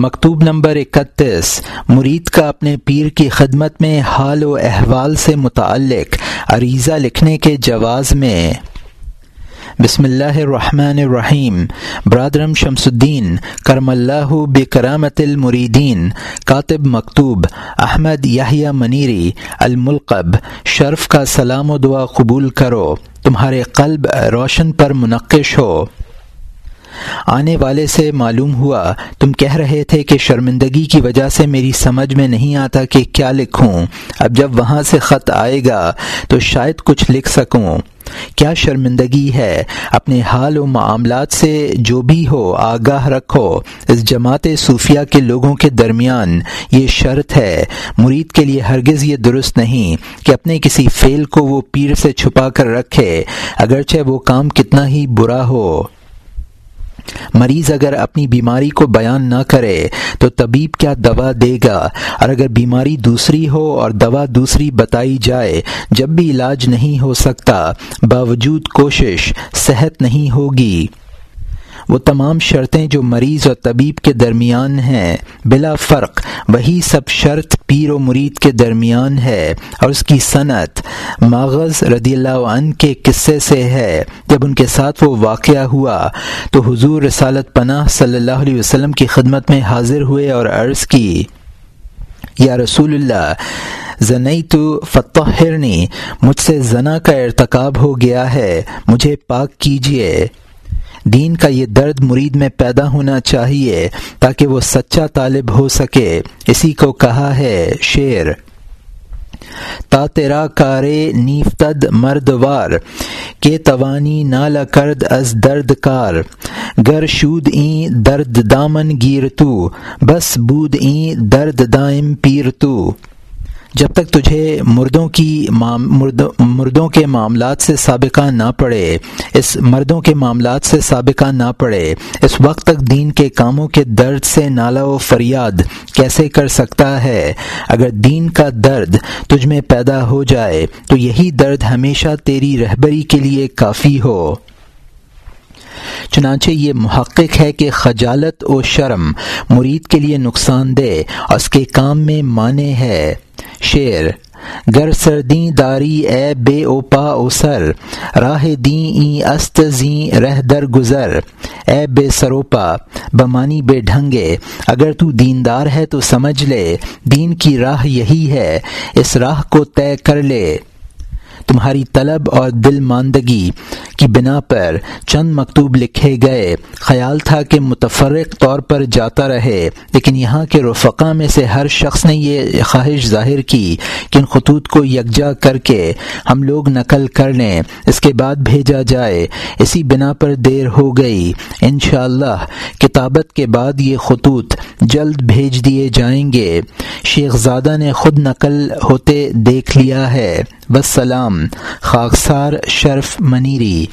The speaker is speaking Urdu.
مکتوب نمبر اکتیس، مرید کا اپنے پیر کی خدمت میں حال و احوال سے متعلق عریضہ لکھنے کے جواز میں۔ بسم اللہ الرحمن الرحیم۔ برادرم شمس الدین، کرم اللہ بکرامت المریدین۔ کاتب مکتوب، احمد یاہیا منیری، الملقب۔ شرف کا سلام و دعا قبول کرو۔ تمہارے قلب روشن پر منقش ہو۔ آنے والے سے معلوم ہوا، تم کہہ رہے تھے کہ شرمندگی کی وجہ سے میری سمجھ میں نہیں آتا کہ کیا لکھوں۔ اب جب وہاں سے خط آئے گا، تو شاید کچھ لکھ سکوں۔ کیا شرمندگی ہے؟ اپنے حال و معاملات سے جو بھی ہو، آگاہ رکھو۔ اس جماعت صوفیہ کے لوگوں کے درمیان یہ شرط ہے۔ مرید کے لیے ہرگز یہ درست نہیں کہ اپنے کسی فعل کو وہ پیر سے چھپا کر رکھے، اگرچہ وہ کام کتنا ہی برا ہو۔ مریض اگر اپنی بیماری کو بیان نہ کرے تو طبیب کیا دوا دے گا؟ اور اگر بیماری دوسری ہو اور دوا دوسری بتائی جائے، جب بھی علاج نہیں ہو سکتا، باوجود کوشش صحت نہیں ہوگی۔ وہ تمام شرطیں جو مریض اور طبیب کے درمیان ہیں، بلا فرق، وہی سب شرط پیر و مرید کے درمیان ہے اور اس کی صنعت ماغذ رضی اللہ عنہ کے قصے سے ہے۔ جب ان کے ساتھ وہ واقعہ ہوا تو حضور رسالت پناہ صلی اللہ علیہ وسلم کی خدمت میں حاضر ہوئے اور عرض کی، یا رسول اللہ زنئی تو فتحرنی مجھ سے زنا کا ارتکاب ہو گیا ہے، مجھے پاک کیجیے دین کا یہ درد مرید میں پیدا ہونا چاہیے تاکہ وہ سچا طالب ہو سکے۔ اسی کو کہا ہے شعر۔ تا تیرا کارے نیفتد مردوار، کے توانی نالا کرد از درد کار۔ گر شود این درد دامن گیر تو، بس بود این درد دائم پیر تو۔ جب تک تجھے مردوں کی مردوں کے معاملات سے سابقہ نہ پڑے، اس مردوں کے معاملات سے سابقہ نہ پڑے، اس وقت تک دین کے کاموں کے درد سے نالا و فریاد کیسے کر سکتا ہے؟ اگر دین کا درد تجھ میں پیدا ہو جائے، تو یہی درد ہمیشہ تیری رہبری کے لیے کافی ہو۔ چنانچہ یہ محقق ہے کہ خجالت و شرم مرید کے لیے نقصان دہ، اس کے کام میں معنی ہے۔ شعر، گر سردیں داری اے بے اوپا او سر، راہ دیں این است زیں رہ در گزر۔ اے بے سروپا بمانی بے ڈھنگے اگر تو دیندار ہے تو سمجھ لے، دین کی راہ یہی ہے۔ اس راہ کو طے کر لے۔ تمہاری طلب اور دل ماندگی کی بنا پر چند مکتوب لکھے گئے۔ خیال تھا کہ متفرق طور پر جاتا رہے، لیکن یہاں کے رفقا میں سے ہر شخص نے یہ خواہش ظاہر کی کہ ان خطوط کو یکجا کر کے ہم لوگ نقل کر لیں، اس کے بعد بھیجا جائے۔ اسی بنا پر دیر ہو گئی۔ انشاءاللہ اللہ کتابت کے بعد یہ خطوط جلد بھیج دیے جائیں گے۔ شیخ زادہ نے خود نقل ہوتے دیکھ لیا ہے۔ وسلام خاکسار شرف منیری۔